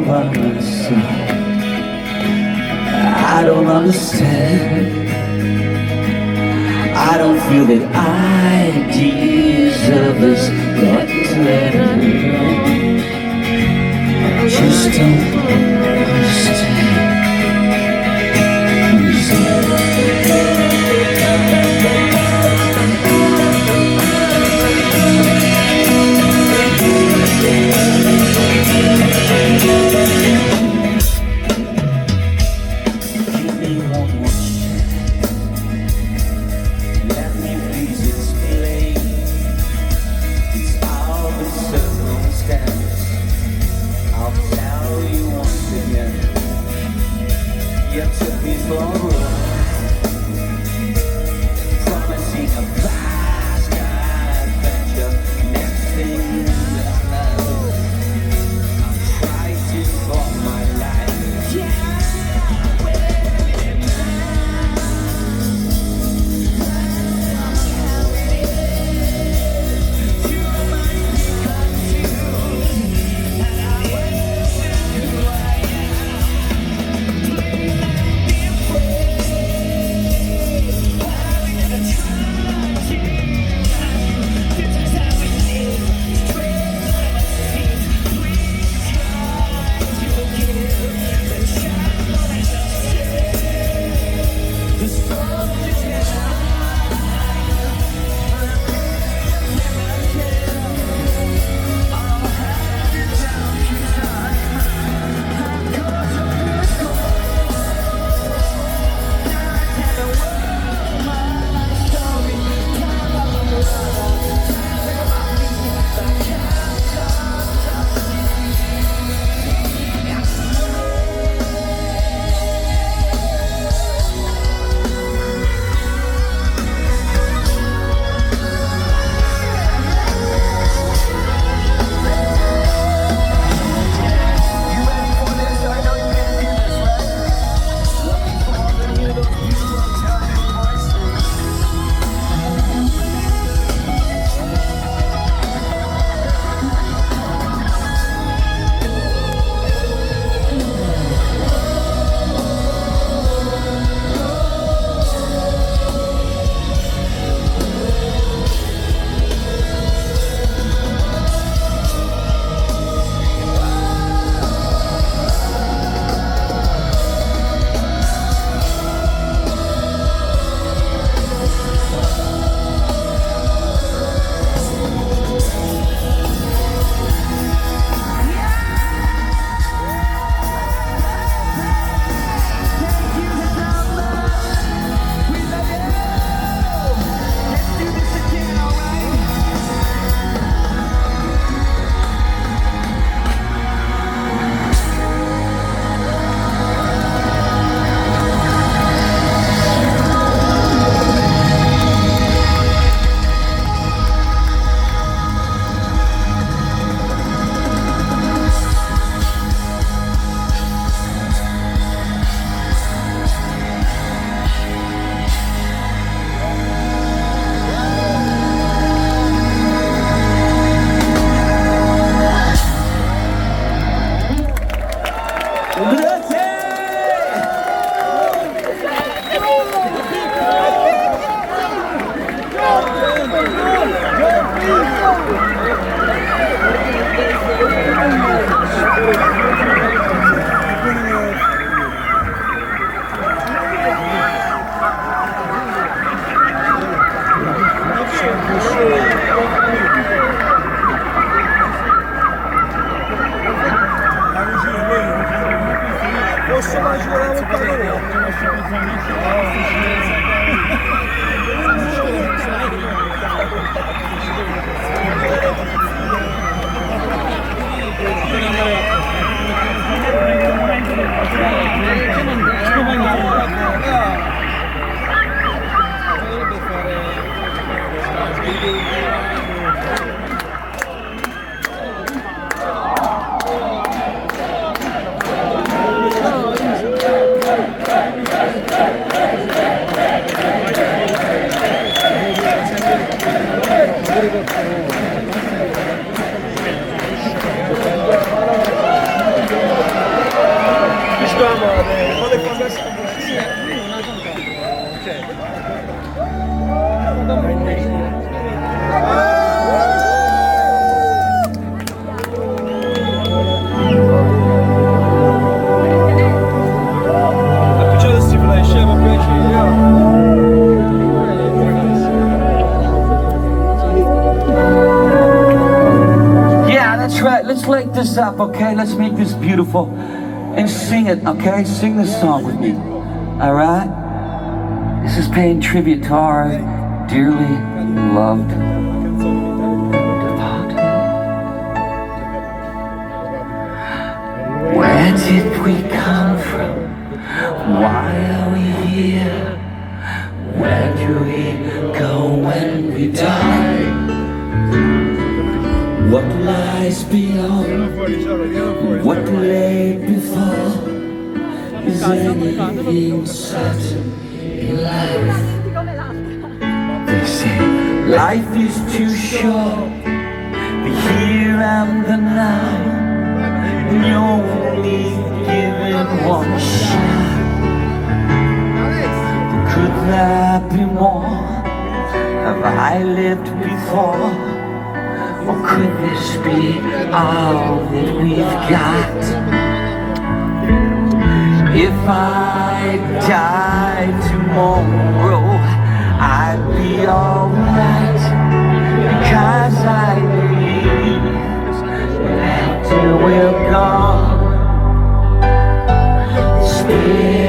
no one by my. I don't understand. I don't feel that I deserve this, but let alone. I just don't understand. Flake this up, okay? Let's make this beautiful. And sing it, okay? Sing this song with me. All right? This is paying tribute to our dearly loved. Where did we come from? Why are we here? Where do we go when we die? Lies beyond? What lay before? Is anything certain in life? They say life is too short, the here and the now. And you're only given one shot. Could there be more? Have I lived before? Or could this be all that we've got? If I die tomorrow, I'd be alright because I believe that after we're gone, stay.